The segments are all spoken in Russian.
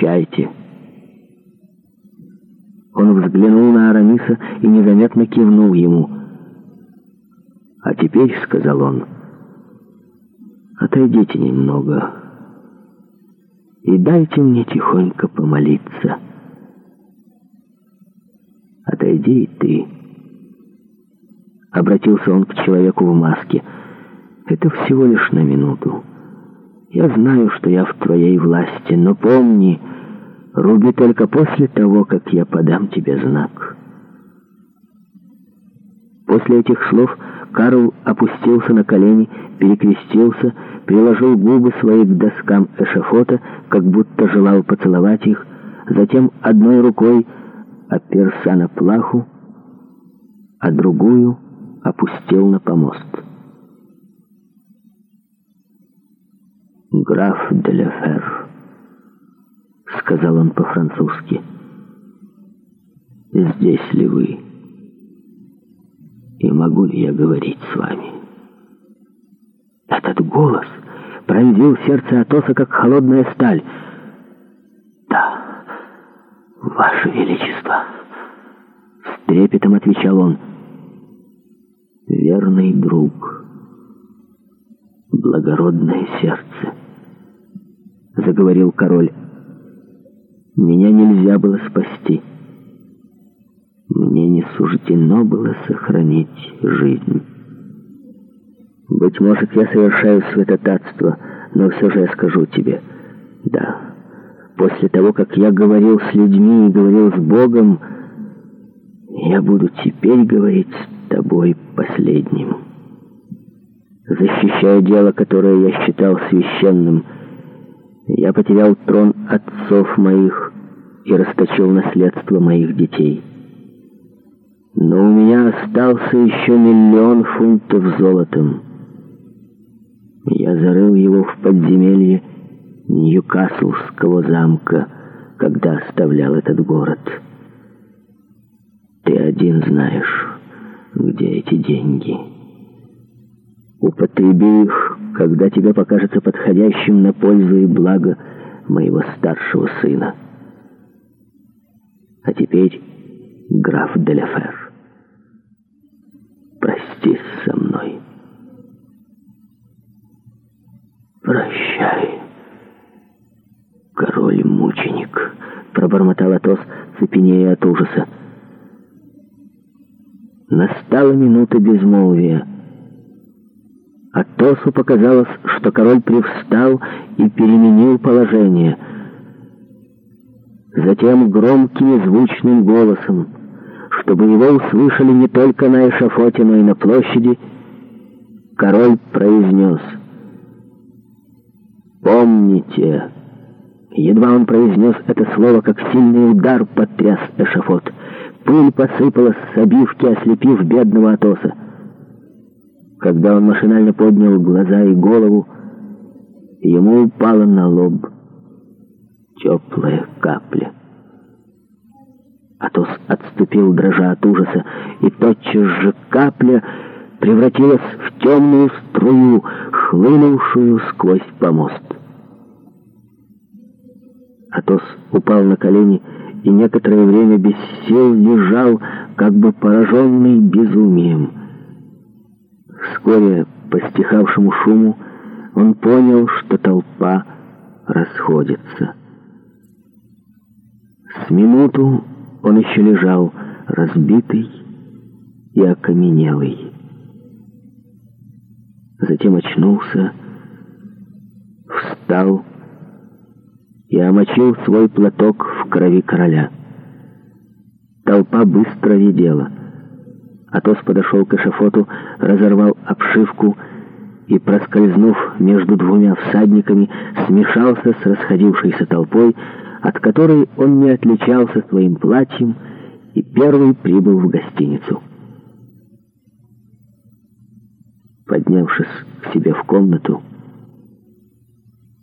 Прощайте». Он взглянул на Арамиса и незаметно кивнул ему. «А теперь, — сказал он, — отойдите немного и дайте мне тихонько помолиться. Отойди и ты». Обратился он к человеку в маске. «Это всего лишь на минуту». Я знаю, что я в твоей власти, но помни, руби только после того, как я подам тебе знак». После этих слов Карл опустился на колени, перекрестился, приложил губы свои к доскам эшафота, как будто желал поцеловать их, затем одной рукой оперся на плаху, а другую опустил на помост. Граф де ڈیلیفر сказал он по-французски. «Здесь ли вы? И могу ли я говорить с вами?» Этот голос пронзил сердце Атоса, как холодная сталь. «Да, Ваше Величество!» С трепетом отвечал он. «Верный друг, благородное сердце, проговорил король. «Меня нельзя было спасти. Мне не суждено было сохранить жизнь. Быть может, я совершаю святотатство, но все же я скажу тебе. Да, после того, как я говорил с людьми и говорил с Богом, я буду теперь говорить с тобой последним. Защищая дело, которое я считал священным, — я потерял трон отцов моих и расточил наследство моих детей. Но у меня остался еще миллион фунтов золотом. Я зарыл его в подземелье Ньюкаслского замка, когда оставлял этот город. Ты один знаешь, где эти деньги. Употреби их когда тебе покажется подходящим на пользу и благо моего старшего сына. А теперь, граф Деляфер, прости со мной. Прощай, король-мученик, пробормотал Атос, цепенея от ужаса. Настала минута безмолвия — Атосу показалось, что король привстал и переменил положение. Затем громким и звучным голосом, чтобы его услышали не только на эшафоте, но и на площади, король произнес «Помните!» Едва он произнес это слово, как сильный удар потряс эшафот. Пыль посыпалась с обивки, ослепив бедного Атоса. Когда он машинально поднял глаза и голову, ему упала на лоб теплая капля. Атос отступил, дрожа от ужаса, и тотчас же капля превратилась в темную струю, хлынувшую сквозь помост. Атос упал на колени и некоторое время без сил лежал, как бы пораженный безумием. Вскоре, по стихавшему шуму, он понял, что толпа расходится. С минуту он еще лежал разбитый и окаменелый. Затем очнулся, встал и омочил свой платок в крови короля. Толпа быстро видела. — Атос подошел к эшафоту, разорвал обшивку и, проскользнув между двумя всадниками, смешался с расходившейся толпой, от которой он не отличался своим платьем и первый прибыл в гостиницу. Поднявшись к себе в комнату,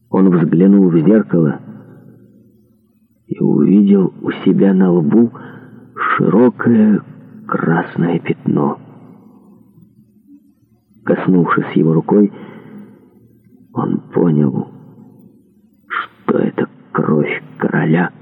он взглянул в зеркало и увидел у себя на лбу широкое красное пятно. Коснувшись его рукой, он понял, что это кровь короля —